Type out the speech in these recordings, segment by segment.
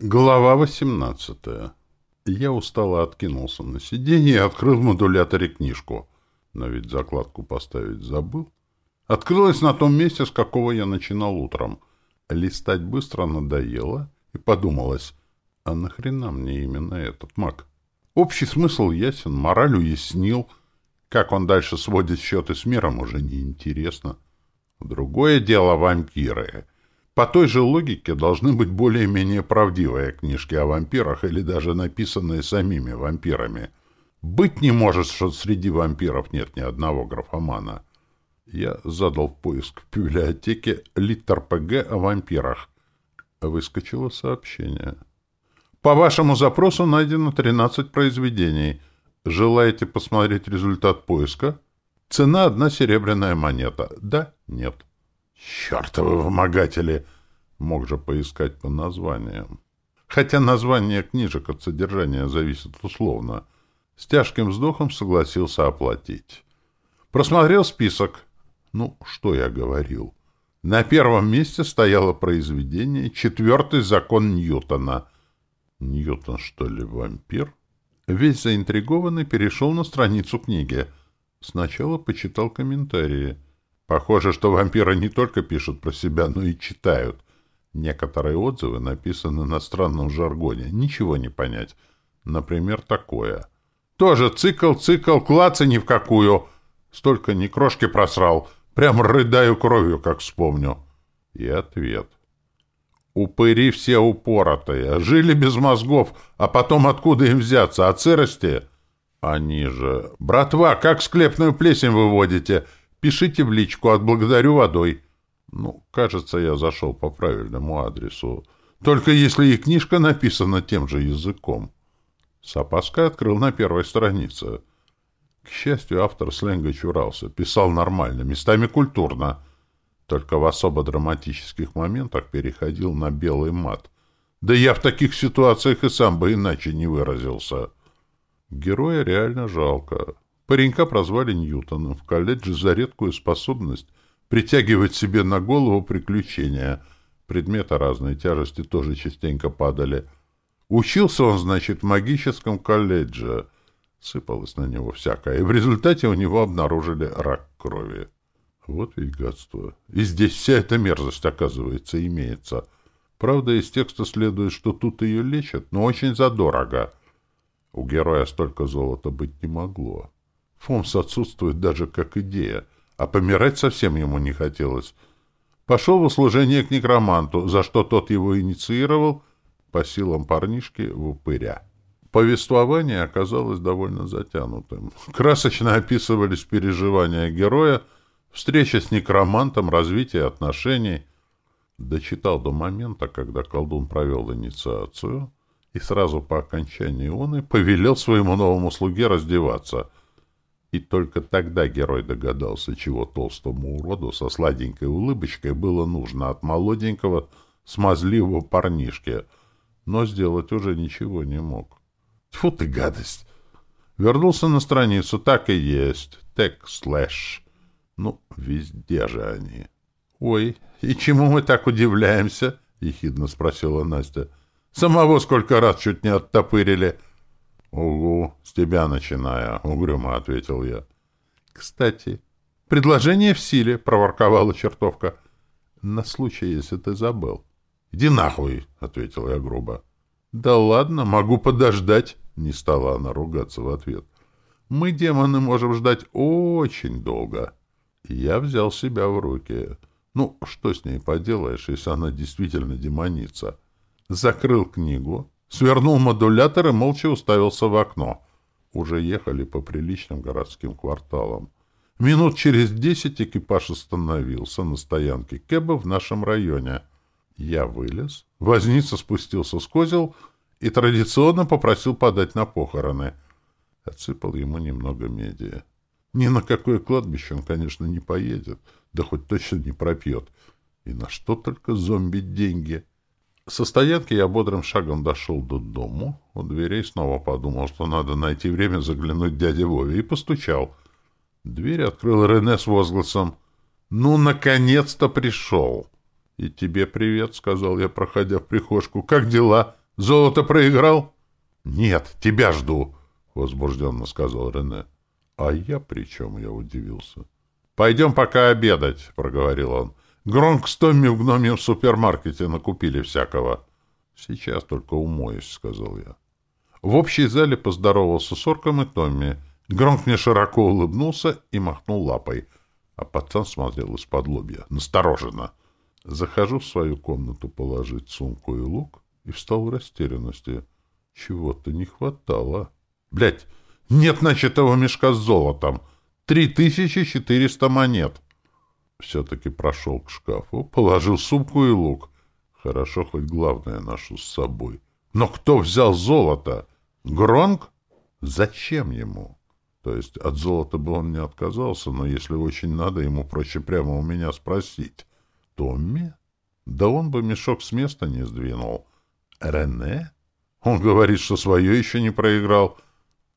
Глава 18. Я устало откинулся на сиденье и открыл в модуляторе книжку. Но ведь закладку поставить забыл. Открылась на том месте, с какого я начинал утром. Листать быстро надоело, и подумалось, а нахрена мне именно этот маг? Общий смысл ясен, мораль уяснил. Как он дальше сводит счеты с миром, уже неинтересно. Другое дело вампиры — по той же логике должны быть более-менее правдивые книжки о вампирах или даже написанные самими вампирами. Быть не может, что среди вампиров нет ни одного графомана. Я задал поиск в библиотеке «Литтер ПГ о вампирах». Выскочило сообщение. По вашему запросу найдено 13 произведений. Желаете посмотреть результат поиска? Цена одна серебряная монета. Да? Нет. Чертовы вымогатели! Мог же поискать по названиям. Хотя название книжек от содержания зависит условно. С тяжким вздохом согласился оплатить. Просмотрел список. Ну, что я говорил. На первом месте стояло произведение «Четвертый закон Ньютона». Ньютон, что ли, вампир? Весь заинтригованный перешел на страницу книги. Сначала почитал комментарии — Похоже, что вампиры не только пишут про себя, но и читают. Некоторые отзывы написаны на странном жаргоне. Ничего не понять. Например, такое. Тоже цикл, цикл, клаца ни в какую. Столько ни крошки просрал. Прям рыдаю кровью, как вспомню. И ответ. Упыри все упоротые. Жили без мозгов, а потом откуда им взяться? От сырости? Они же... Братва, как склепную плесень выводите? — Пишите в личку, отблагодарю водой. Ну, кажется, я зашел по правильному адресу. Только если и книжка написана тем же языком. С опаской открыл на первой странице. К счастью, автор сленга чурался. Писал нормально, местами культурно. Только в особо драматических моментах переходил на белый мат. Да я в таких ситуациях и сам бы иначе не выразился. Героя реально жалко. Паренька прозвали Ньютоном в колледже за редкую способность притягивать себе на голову приключения. Предметы разной тяжести тоже частенько падали. Учился он, значит, в магическом колледже. Сыпалось на него всякое, и в результате у него обнаружили рак крови. Вот ведь гадство. И здесь вся эта мерзость, оказывается, имеется. Правда, из текста следует, что тут ее лечат, но очень задорого. У героя столько золота быть не могло. Фомс отсутствует даже как идея, а помирать совсем ему не хотелось. Пошел в услужение к некроманту, за что тот его инициировал по силам парнишки в упыря. Повествование оказалось довольно затянутым. Красочно описывались переживания героя, встреча с некромантом, развитие отношений. Дочитал до момента, когда колдун провел инициацию, и сразу по окончании он и повелел своему новому слуге раздеваться — и только тогда герой догадался, чего толстому уроду со сладенькой улыбочкой было нужно от молоденького, смазливого парнишки, но сделать уже ничего не мог. Тьфу ты, гадость! Вернулся на страницу, так и есть. Тек слэш. Ну, везде же они. — Ой, и чему мы так удивляемся? — ехидно спросила Настя. — Самого сколько раз чуть не оттопырили. —— Угу, с тебя начиная, — угрюмо ответил я. — Кстати, предложение в силе, — проворковала чертовка. — На случай, если ты забыл. — Иди нахуй, — ответил я грубо. — Да ладно, могу подождать, — не стала она ругаться в ответ. — Мы, демоны, можем ждать очень долго. Я взял себя в руки. Ну, что с ней поделаешь, если она действительно демоница? Закрыл книгу, Свернул модулятор и молча уставился в окно. Уже ехали по приличным городским кварталам. Минут через десять экипаж остановился на стоянке Кэба в нашем районе. Я вылез, возница спустился с козел и традиционно попросил подать на похороны. Отсыпал ему немного меди. Ни на какое кладбище он, конечно, не поедет, да хоть точно не пропьет. И на что только зомби деньги — со стоянки я бодрым шагом дошел до дому. У дверей снова подумал, что надо найти время заглянуть дяде Вове, и постучал. Дверь открыл Рене с возгласом. «Ну, наконец-то пришел!» «И тебе привет», — сказал я, проходя в прихожку. «Как дела? Золото проиграл? Нет, тебя жду, возбужденно сказал Рене. А я при чем, я удивился. Пойдем пока обедать, проговорил он. Гронк с Томми в гномьем супермаркете накупили всякого. Сейчас только умоюсь, сказал я. В общей зале поздоровался с Орком и Томми. Гронк мне широко улыбнулся и махнул лапой, а пацан смотрел из-под лобья, настороженно. Захожу в свою комнату положить сумку и лук и встал в растерянности. Чего-то не хватало. Блять, нет начатого мешка с золотом. Три тысячи четыреста монет. Все-таки прошел к шкафу, положил сумку и лук. Хорошо, хоть главное ношу с собой. Но кто взял золото? Гронк? Зачем ему? То есть от золота бы он не отказался, но если очень надо, ему проще прямо у меня спросить. Томми? Да он бы мешок с места не сдвинул. Рене? Он говорит, что свое еще не проиграл.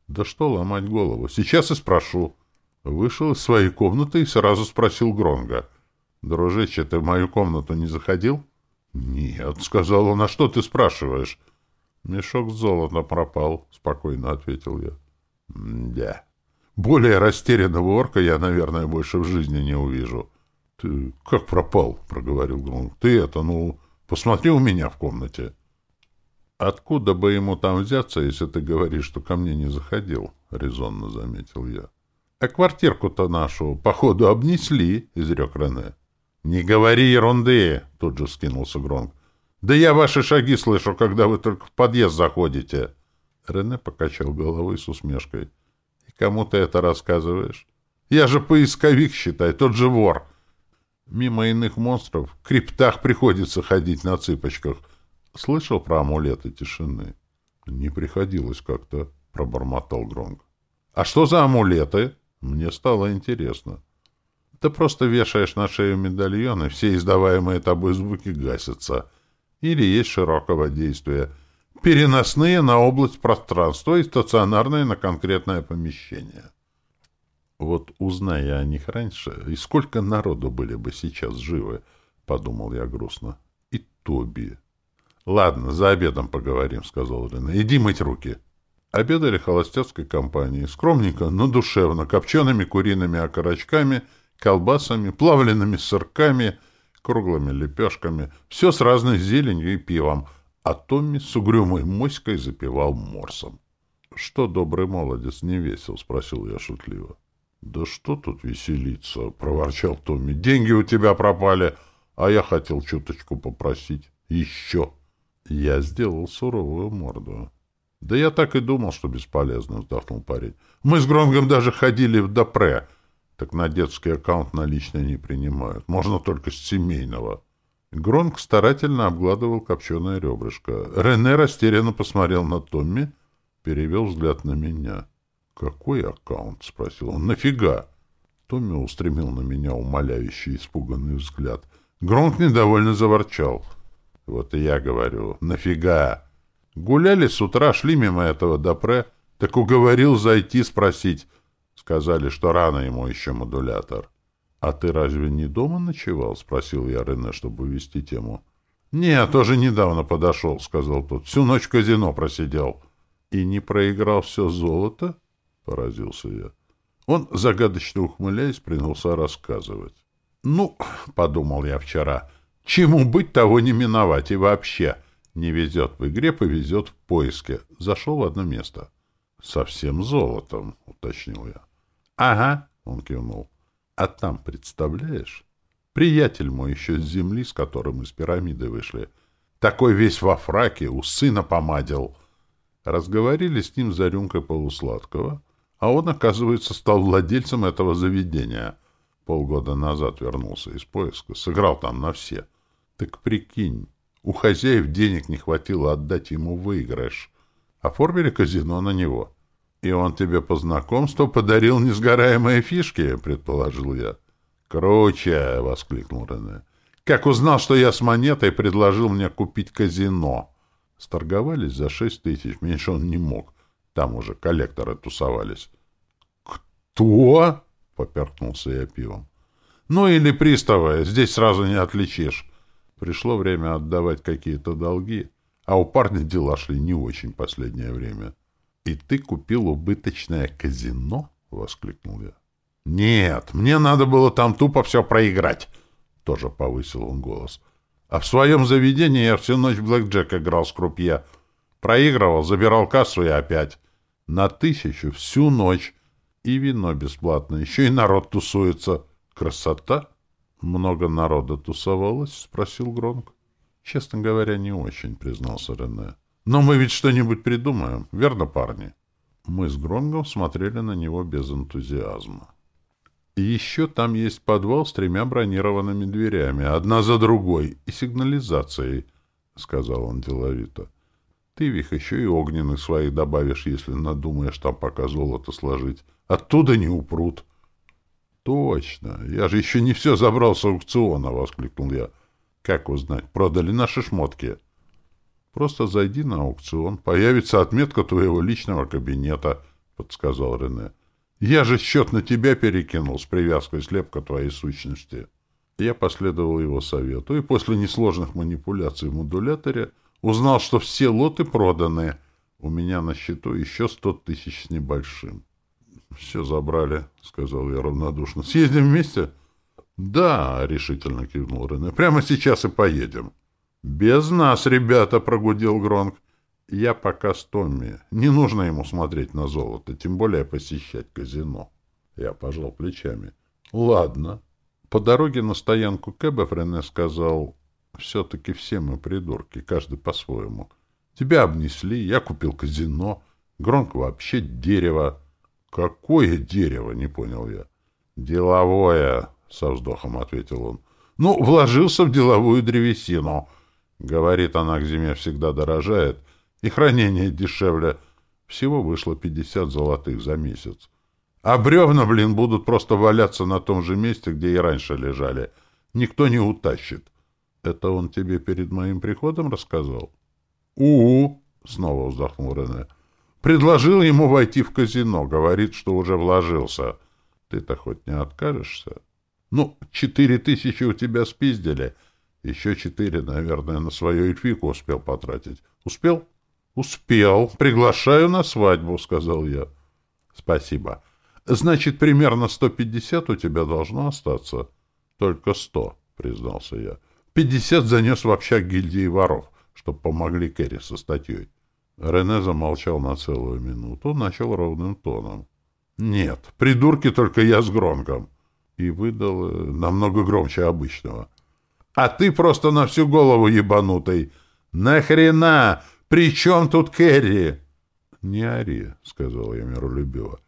Да что ломать голову? Сейчас и спрошу. Вышел из своей комнаты и сразу спросил Гронга. «Дружище, ты в мою комнату не заходил?» «Нет», — сказал он, — «а что ты спрашиваешь?» «Мешок с золотом пропал», — спокойно ответил я. «Да». Более растерянного орка я, наверное, больше в жизни не увижу. — Ты как пропал? — проговорил Гронк. — Ты это, ну, посмотри у меня в комнате. — Откуда бы ему там взяться, если ты говоришь, что ко мне не заходил? — резонно заметил я. — А квартирку-то нашу, походу, обнесли, — изрек Рене. — Не говори ерунды, — тут же скинулся Гронк. — Да я ваши шаги слышу, когда вы только в подъезд заходите. Рене покачал головой с усмешкой. — Кому ты это рассказываешь? Я же поисковик, считай, тот же вор. Мимо иных монстров в криптах приходится ходить на цыпочках. Слышал про амулеты тишины? Не приходилось как-то, пробормотал Гронг. А что за амулеты? Мне стало интересно. Ты просто вешаешь на шею медальон, и все издаваемые тобой звуки гасятся. Или есть широкого действия — переносные на область пространства и стационарные на конкретное помещение. Вот узная о них раньше, и сколько народу были бы сейчас живы, подумал я грустно. И Тоби. Ладно, за обедом поговорим, сказал Рена. Иди мыть руки. Обедали холостяцкой компанией, скромненько, но душевно, копчеными куриными окорочками, колбасами, плавленными сырками, круглыми лепешками, все с разной зеленью и пивом — а Томми с угрюмой моськой запивал морсом. — Что, добрый молодец, не весел? — спросил я шутливо. — Да что тут веселиться? — проворчал Томми. — Деньги у тебя пропали, а я хотел чуточку попросить. Еще. Я сделал суровую морду. — Да я так и думал, что бесполезно, — вздохнул парень. — Мы с Гронгом даже ходили в Допре. Так на детский аккаунт наличные не принимают. Можно только с семейного. — Гронк старательно обгладывал копченое ребрышко. Рене растерянно посмотрел на Томми, перевел взгляд на меня. «Какой аккаунт?» — спросил он. «Нафига?» Томми устремил на меня умоляющий, испуганный взгляд. Гронк недовольно заворчал. «Вот и я говорю. Нафига?» Гуляли с утра, шли мимо этого допре, так уговорил зайти спросить. Сказали, что рано ему еще модулятор. «А ты разве не дома ночевал?» — спросил я Рене, чтобы увести тему. «Нет, тоже недавно подошел», — сказал тот. «Всю ночь в казино просидел». «И не проиграл все золото?» — поразился я. Он, загадочно ухмыляясь, принялся рассказывать. «Ну, — подумал я вчера, — чему быть, того не миновать. И вообще, не везет в игре, повезет в поиске. Зашел в одно место». «Совсем золотом», — уточнил я. «Ага», — он кивнул. А там, представляешь, приятель мой еще с земли, с которым из пирамиды вышли, такой весь во фраке, у сына помадил. Разговорили с ним за рюмкой полусладкого, а он, оказывается, стал владельцем этого заведения. Полгода назад вернулся из поиска, сыграл там на все. Так прикинь, у хозяев денег не хватило отдать ему выигрыш. Оформили казино на него. «И он тебе по знакомству подарил несгораемые фишки?» — предположил я. «Круче!» — воскликнул Рене. «Как узнал, что я с монетой, предложил мне купить казино». Сторговались за шесть тысяч, меньше он не мог. Там уже коллекторы тусовались. «Кто?» — поперкнулся я пивом. «Ну или приставы, здесь сразу не отличишь. Пришло время отдавать какие-то долги. а у парня дела шли не очень последнее время. — И ты купил убыточное казино? — воскликнул я. — Нет, мне надо было там тупо все проиграть. Тоже повысил он голос. — А в своем заведении я всю ночь в блэкджек играл с крупье. Проигрывал, забирал кассу и опять. На тысячу всю ночь. И вино бесплатно. Еще и народ тусуется. Красота! Много народа тусовалось? — спросил Гронк. — Честно говоря, не очень, — признался Рене. — Но мы ведь что-нибудь придумаем, верно, парни? Мы с Гронгом смотрели на него без энтузиазма. Еще там есть подвал с тремя бронированными дверями, одна за другой, и сигнализацией, — сказал он деловито. — Ты в их еще и огненных своих добавишь, если надумаешь там пока золото сложить. Оттуда не упрут. — Точно. Я же еще не все забрал с аукциона, — воскликнул я. — Как узнать, продали наши шмотки? — Просто зайди на аукцион. Появится отметка твоего личного кабинета, — подсказал Рене. — Я же счет на тебя перекинул с привязкой слепка твоей сущности. Я последовал его совету и после несложных манипуляций в модуляторе узнал, что все лоты проданы. У меня на счету еще сто тысяч с небольшим. — Все забрали, — сказал я равнодушно. — Съездим вместе? — Да, — решительно кивнул Рене. — Прямо сейчас и поедем. — Без нас, ребята, — прогудел Гронк. — Я пока с Томми. Не нужно ему смотреть на золото, тем более посещать казино. Я пожал плечами. — Ладно. По дороге на стоянку Кэбов Рене сказал... Все-таки все мы придурки, каждый по-своему. Тебя обнесли, я купил казино. Гронк вообще дерево. «Какое дерево?» — не понял я. «Деловое», — со вздохом ответил он. «Ну, вложился в деловую древесину». Говорит, она к зиме всегда дорожает, и хранение дешевле. Всего вышло пятьдесят золотых за месяц. А бревна, блин, будут просто валяться на том же месте, где и раньше лежали. Никто не утащит. Это он тебе перед моим приходом рассказал? У-у, снова вздохнул Рене. Предложил ему войти в казино. Говорит, что уже вложился. Ты-то хоть не откажешься? Ну, четыре тысячи у тебя спиздили. Еще четыре, наверное, на свою эльфику успел потратить. Успел? Успел. Приглашаю на свадьбу, сказал я. Спасибо. Значит, примерно сто пятьдесят у тебя должно остаться. Только сто, признался я. Пятьдесят занес в общак гильдии воров, чтобы помогли Керри со статьей. Рене замолчал на целую минуту, начал ровным тоном. «Нет, придурки только я с Гронком!» И выдал э, намного громче обычного. «А ты просто на всю голову ебанутый! Нахрена? При чем тут Кэрри?» «Не ори», — сказал я миролюбиво.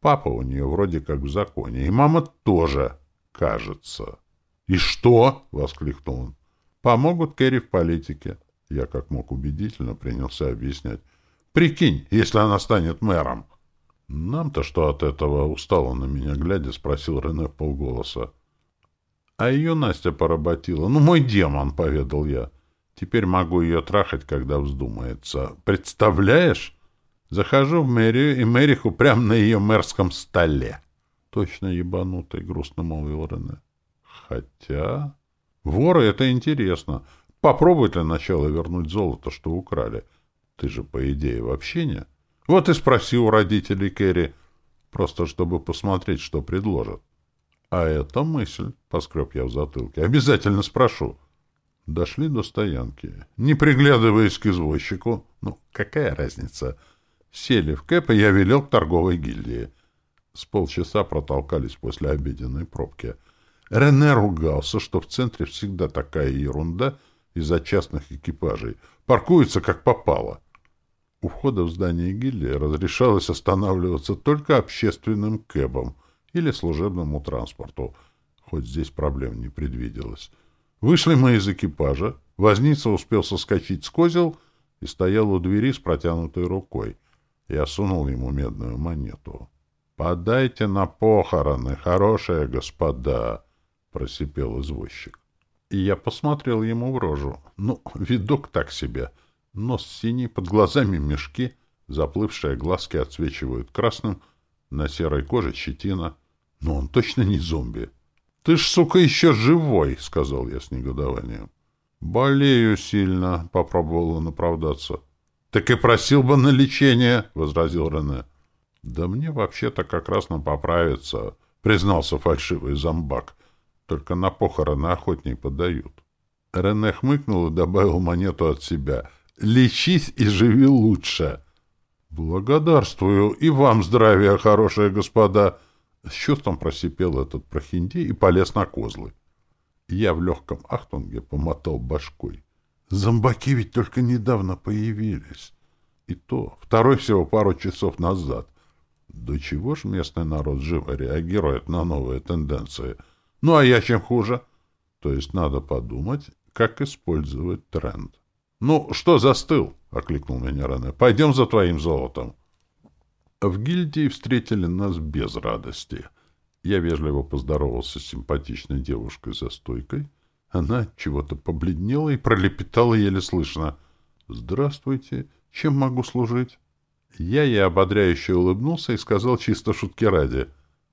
«Папа у нее вроде как в законе, и мама тоже, кажется». «И что?» — воскликнул он. «Помогут Кэрри в политике». Я как мог убедительно принялся объяснять. «Прикинь, если она станет мэром!» «Нам-то что от этого?» — устало на меня глядя, спросил Рене в полголоса. «А ее Настя поработила. Ну, мой демон!» — поведал я. «Теперь могу ее трахать, когда вздумается. Представляешь? Захожу в мэрию, и мэриху прямо на ее мэрском столе». «Точно ебанутый», — грустно молвил Рене. «Хотя...» «Воры — это интересно. Попробуй для начала вернуть золото, что украли. Ты же, по идее, вообще не. Вот и спроси у родителей Керри, просто чтобы посмотреть, что предложат. А это мысль, — поскреб я в затылке. Обязательно спрошу. Дошли до стоянки. Не приглядываясь к извозчику, ну, какая разница? Сели в кэп, и я велел к торговой гильдии. С полчаса протолкались после обеденной пробки. Рене ругался, что в центре всегда такая ерунда — из-за частных экипажей. Паркуются как попало. У входа в здание гильдии разрешалось останавливаться только общественным кэбом или служебному транспорту, хоть здесь проблем не предвиделось. Вышли мы из экипажа, возница успел соскочить с козел и стоял у двери с протянутой рукой. Я сунул ему медную монету. «Подайте на похороны, хорошие господа!» — просипел извозчик. И я посмотрел ему в рожу. Ну, видок так себе. Нос синий, под глазами мешки, заплывшие глазки отсвечивают красным, на серой коже щетина. Но он точно не зомби. — Ты ж, сука, еще живой! — сказал я с негодованием. Болею сильно, попробовал он оправдаться. Так и просил бы на лечение, возразил Рене. Да мне вообще-то как раз на поправиться, признался фальшивый зомбак. Только на похороны охотней подают. Рене хмыкнул и добавил монету от себя. «Лечись и живи лучше!» «Благодарствую! И вам здравия, хорошие господа!» С чувством просипел этот прохиндей и полез на козлы. Я в легком ахтунге помотал башкой. Зомбаки ведь только недавно появились. И то, второй всего пару часов назад. До чего ж местный народ живо реагирует на новые тенденции? Ну, а я чем хуже? То есть надо подумать, как использовать тренд. «Ну, что застыл?» — окликнул меня Рене. «Пойдем за твоим золотом». В гильдии встретили нас без радости. Я вежливо поздоровался с симпатичной девушкой за стойкой. Она чего-то побледнела и пролепетала еле слышно. «Здравствуйте. Чем могу служить?» Я ей ободряюще улыбнулся и сказал чисто шутки ради.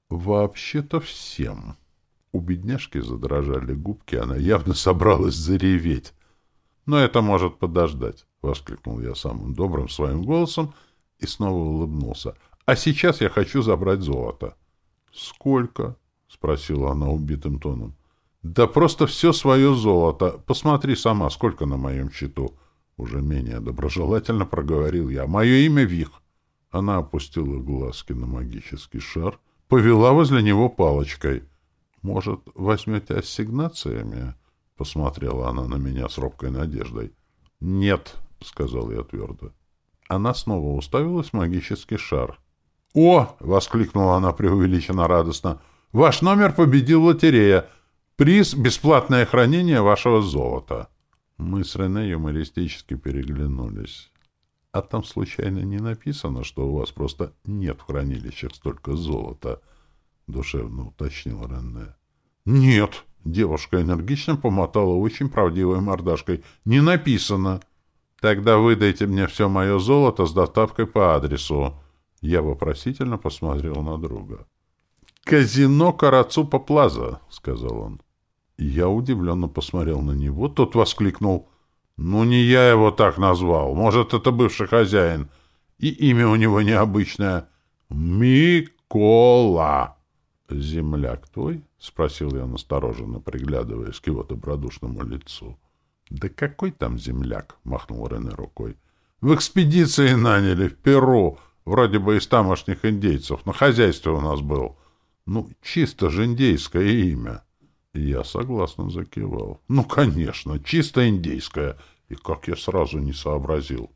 «Вообще-то всем». У бедняжки задрожали губки, она явно собралась зареветь. «Но это может подождать», — воскликнул я самым добрым своим голосом и снова улыбнулся. «А сейчас я хочу забрать золото». «Сколько?» — спросила она убитым тоном. «Да просто все свое золото. Посмотри сама, сколько на моем счету». Уже менее доброжелательно проговорил я. «Мое имя Вих». Она опустила глазки на магический шар, повела возле него палочкой. «Может, возьмете ассигнациями?» — посмотрела она на меня с робкой надеждой. «Нет», — сказал я твердо. Она снова уставилась в магический шар. «О!» — воскликнула она преувеличенно радостно. «Ваш номер победил лотерея. Приз — бесплатное хранение вашего золота». Мы с Рене юмористически переглянулись. «А там случайно не написано, что у вас просто нет в хранилищах столько золота?» — душевно уточнил Рене. «Нет!» Девушка энергично помотала очень правдивой мордашкой. «Не написано!» «Тогда выдайте мне все мое золото с доставкой по адресу». Я вопросительно посмотрел на друга. «Казино Карацупа Плаза», — сказал он. Я удивленно посмотрел на него. Тот воскликнул. «Ну, не я его так назвал. Может, это бывший хозяин. И имя у него необычное. Микола». «Земляк твой?» — спросил я настороженно, приглядываясь к его добродушному лицу. «Да какой там земляк?» — махнул Рене рукой. «В экспедиции наняли, в Перу, вроде бы из тамошних индейцев. На хозяйстве у нас был. Ну, чисто же индейское имя». Я согласно закивал. «Ну, конечно, чисто индейское. И как я сразу не сообразил».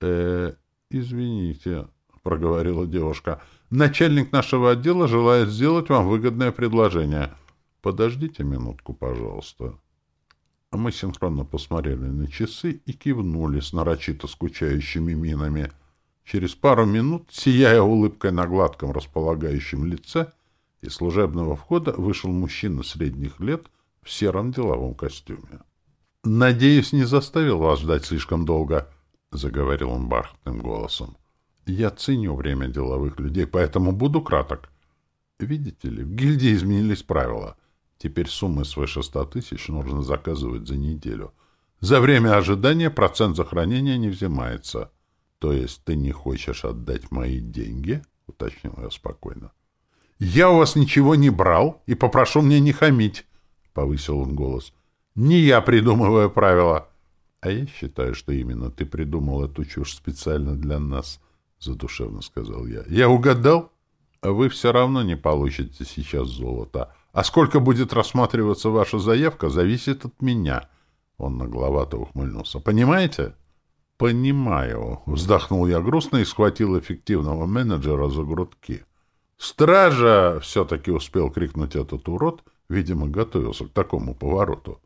«Э, извините», — проговорила девушка, — Начальник нашего отдела желает сделать вам выгодное предложение. Подождите минутку, пожалуйста. Мы синхронно посмотрели на часы и кивнули с нарочито скучающими минами. Через пару минут, сияя улыбкой на гладком располагающем лице, из служебного входа вышел мужчина средних лет в сером деловом костюме. «Надеюсь, не заставил вас ждать слишком долго», — заговорил он бархатным голосом. Я ценю время деловых людей, поэтому буду краток. Видите ли, в гильдии изменились правила. Теперь суммы свыше ста тысяч нужно заказывать за неделю. За время ожидания процент за хранение не взимается. То есть ты не хочешь отдать мои деньги? Уточнил я спокойно. Я у вас ничего не брал и попрошу мне не хамить, повысил он голос. Не я придумываю правила. А я считаю, что именно ты придумал эту чушь специально для нас —— задушевно сказал я. — Я угадал? А вы все равно не получите сейчас золото. А сколько будет рассматриваться ваша заявка, зависит от меня. Он нагловато ухмыльнулся. Понимаете? — Понимаю. Вздохнул я грустно и схватил эффективного менеджера за грудки. «Стража!» — все-таки успел крикнуть этот урод, видимо, готовился к такому повороту.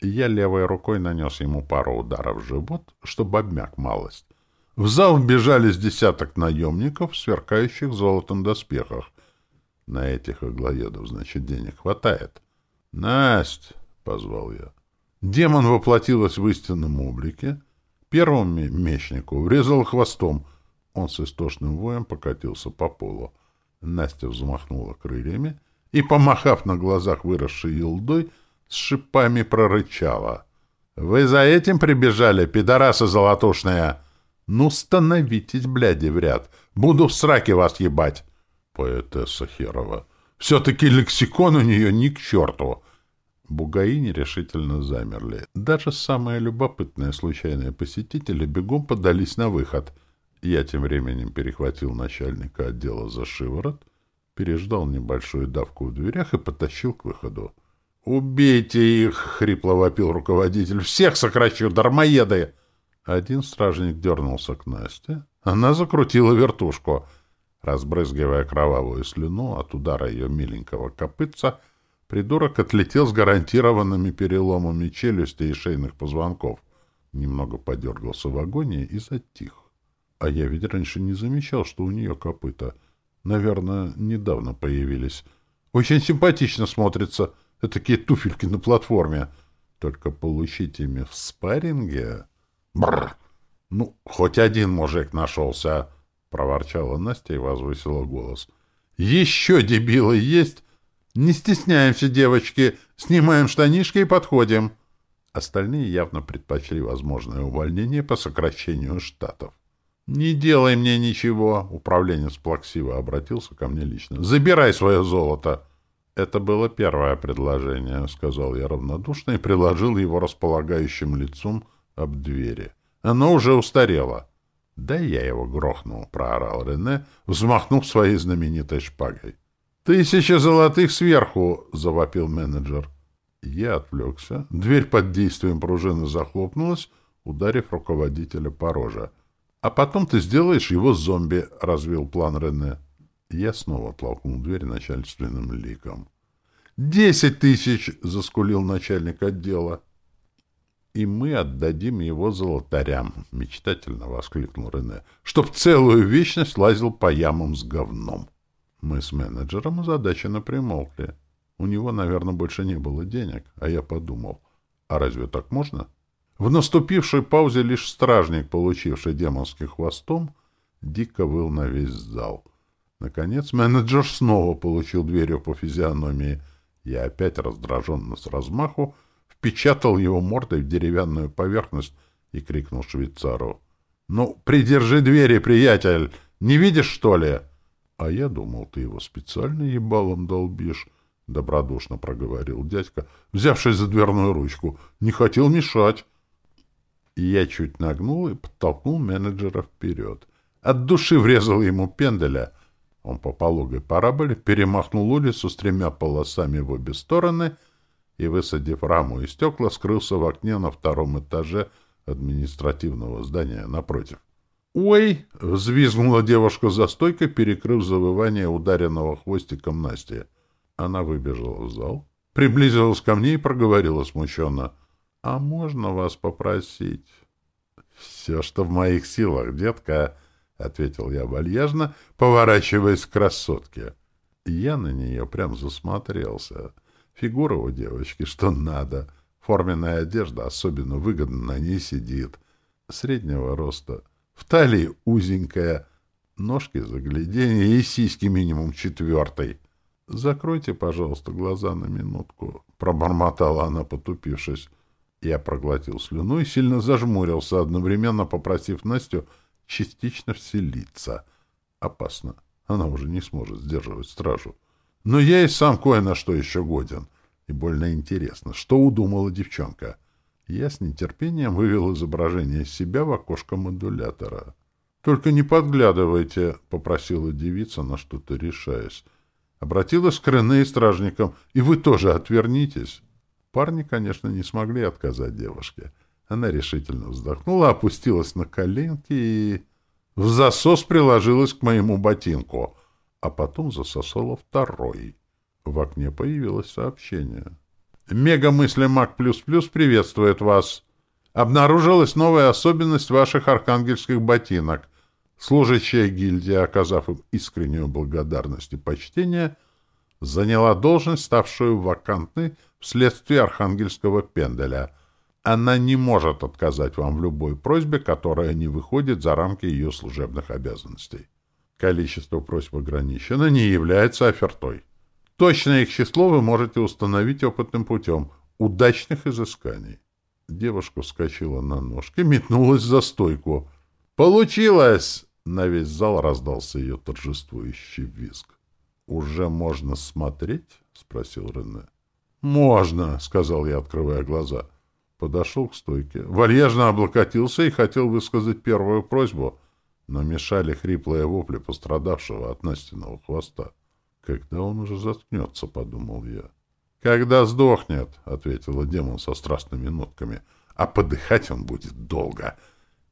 Я левой рукой нанес ему пару ударов в живот, чтобы обмяк малость. В зал вбежали с десяток наемников, сверкающих золотом доспехах. На этих иглоедов, значит, денег хватает. «Насть!» — позвал я. Демон воплотилась в истинном облике. Первому мечнику врезал хвостом. Он с истошным воем покатился по полу. Настя взмахнула крыльями и, помахав на глазах выросшей елдой, с шипами прорычала. «Вы за этим прибежали, пидорасы золотушные?» «Ну, становитесь, бляди, в ряд. Буду в сраке вас ебать!» Поэтесса Херова. «Все-таки лексикон у нее ни к черту!» Бугаи нерешительно замерли. Даже самые любопытные случайные посетители бегом подались на выход. Я тем временем перехватил начальника отдела за шиворот, переждал небольшую давку в дверях и потащил к выходу. «Убейте их!» — хрипло вопил руководитель. «Всех сокращу, дармоеды!» Один стражник дернулся к Насте. Она закрутила вертушку. Разбрызгивая кровавую слюну от удара ее миленького копытца, придурок отлетел с гарантированными переломами челюсти и шейных позвонков. Немного подергался в агонии и затих. А я ведь раньше не замечал, что у нее копыта. Наверное, недавно появились. Очень симпатично смотрится. Такие туфельки на платформе. Только получить ими в спарринге... Бррр! Ну, хоть один мужик нашелся, — проворчала Настя и возвысила голос. — Еще дебилы есть? Не стесняемся, девочки, снимаем штанишки и подходим. Остальные явно предпочли возможное увольнение по сокращению штатов. — Не делай мне ничего, — управленец плаксиво обратился ко мне лично. — Забирай свое золото. — Это было первое предложение, — сказал я равнодушно и приложил его располагающим лицом об двери. Оно уже устарело. — Да я его грохнул, — проорал Рене, взмахнув своей знаменитой шпагой. — Тысяча золотых сверху! — завопил менеджер. Я отвлекся. Дверь под действием пружины захлопнулась, ударив руководителя по роже. — А потом ты сделаешь его зомби, — развил план Рене. Я снова толкнул дверь начальственным ликом. — Десять тысяч! — заскулил начальник отдела и мы отдадим его золотарям, — мечтательно воскликнул Рене, — чтоб целую вечность лазил по ямам с говном. Мы с менеджером озадаченно примолкли. У него, наверное, больше не было денег, а я подумал, а разве так можно? В наступившей паузе лишь стражник, получивший демонским хвостом, дико выл на весь зал. Наконец менеджер снова получил дверью по физиономии. Я опять раздраженно с размаху впечатал его мордой в деревянную поверхность и крикнул швейцару. — Ну, придержи двери, приятель! Не видишь, что ли? — А я думал, ты его специально ебалом долбишь, — добродушно проговорил дядька, взявшись за дверную ручку. — Не хотел мешать. Я чуть нагнул и подтолкнул менеджера вперед. От души врезал ему пенделя. Он по пологой параболе перемахнул улицу с тремя полосами в обе стороны — и, высадив раму и стекла, скрылся в окне на втором этаже административного здания напротив. «Ой!» — взвизгнула девушка за стойкой, перекрыв завывание ударенного хвостиком Насти. Она выбежала в зал, приблизилась ко мне и проговорила смущенно. «А можно вас попросить?» «Все, что в моих силах, детка», — ответил я вальяжно, поворачиваясь к красотке. Я на нее прям засмотрелся. Фигура у девочки, что надо. Форменная одежда особенно выгодно на ней сидит. Среднего роста. В талии узенькая. Ножки загляденье и сиськи минимум четвертой. «Закройте, пожалуйста, глаза на минутку», — пробормотала она, потупившись. Я проглотил слюну и сильно зажмурился, одновременно попросив Настю частично вселиться. Опасно. Она уже не сможет сдерживать стражу. Но я и сам кое на что еще годен. И больно интересно, что удумала девчонка. Я с нетерпением вывел изображение себя в окошко модулятора. «Только не подглядывайте», — попросила девица, на что-то решаясь. Обратилась к Рене и стражникам, «И вы тоже отвернитесь». Парни, конечно, не смогли отказать девушке. Она решительно вздохнула, опустилась на коленки и... В засос приложилась к моему ботинку — а потом засосала второй. В окне появилось сообщение. «Мега-мысли Мак Плюс Плюс приветствует вас. Обнаружилась новая особенность ваших архангельских ботинок. Служащая гильдия, оказав им искреннюю благодарность и почтение, заняла должность, ставшую вакантной вследствие архангельского пенделя. Она не может отказать вам в любой просьбе, которая не выходит за рамки ее служебных обязанностей. Количество просьб ограничено, не является офертой. Точное их число вы можете установить опытным путем удачных изысканий. Девушка вскочила на ножки, метнулась за стойку. «Получилось!» — на весь зал раздался ее торжествующий визг. «Уже можно смотреть?» — спросил Рене. «Можно!» — сказал я, открывая глаза. Подошел к стойке, вальяжно облокотился и хотел высказать первую просьбу, но мешали хриплые вопли пострадавшего от Настиного хвоста. «Когда он уже заткнется?» — подумал я. «Когда сдохнет», — ответила демон со страстными нотками. «А подыхать он будет долго».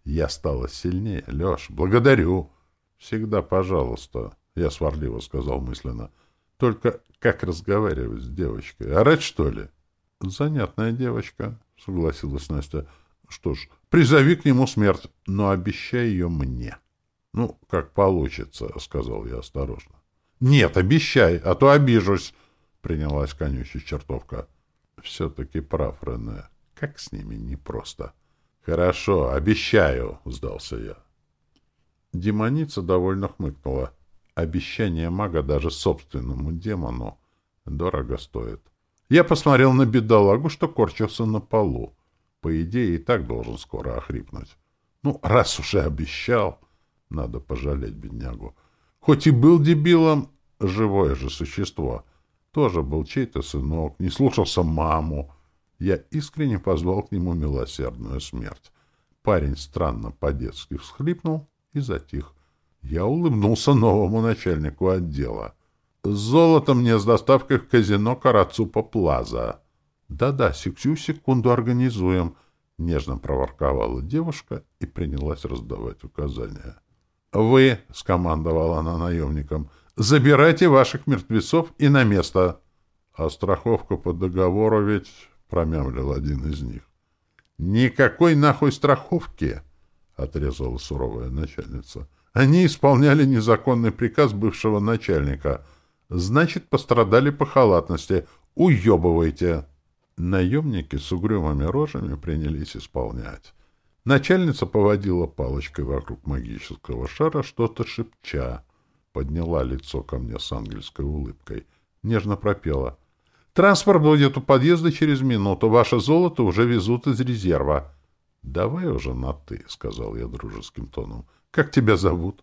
Я стала сильнее. «Леш, благодарю». «Всегда пожалуйста», — я сварливо сказал мысленно. «Только как разговаривать с девочкой? Орать, что ли?» «Занятная девочка», — согласилась Настя. «Что ж, призови к нему смерть, но обещай ее мне». «Ну, как получится», — сказал я осторожно. «Нет, обещай, а то обижусь», — принялась конючить чертовка. «Все-таки прав, Рене. Как с ними непросто». «Хорошо, обещаю», — сдался я. Демоница довольно хмыкнула. Обещание мага даже собственному демону дорого стоит. Я посмотрел на бедолагу, что корчился на полу. По идее, и так должен скоро охрипнуть. Ну, раз уже обещал, надо пожалеть беднягу. Хоть и был дебилом, живое же существо. Тоже был чей-то сынок, не слушался маму. Я искренне позвал к нему милосердную смерть. Парень странно по-детски всхлипнул и затих. Я улыбнулся новому начальнику отдела. «Золото мне с доставкой в казино Карацупа Плаза». «Да-да, сию секунду организуем», — нежно проворковала девушка и принялась раздавать указания. «Вы», — скомандовала она наемникам, — «забирайте ваших мертвецов и на место». «А страховка по договору ведь...» — промямлил один из них. «Никакой нахуй страховки!» — отрезала суровая начальница. «Они исполняли незаконный приказ бывшего начальника. Значит, пострадали по халатности. Уебывайте!» Наемники с угрюмыми рожами принялись исполнять. Начальница поводила палочкой вокруг магического шара, что-то шепча. Подняла лицо ко мне с ангельской улыбкой. Нежно пропела. «Транспорт будет у подъезда через минуту. Ваше золото уже везут из резерва». «Давай уже на «ты», — сказал я дружеским тоном. «Как тебя зовут?»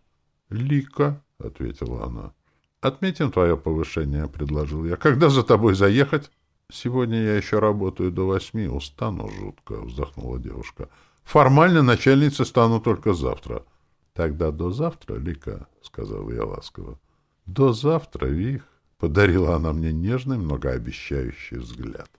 «Лика», — ответила она. «Отметим твое повышение», — предложил я. «Когда за тобой заехать?» «Сегодня я еще работаю до восьми. Устану жутко», — вздохнула девушка. Формально начальницей стану только завтра. — Тогда до завтра, Лика, — сказал я ласково. — До завтра, Вих, — подарила она мне нежный, многообещающий взгляд.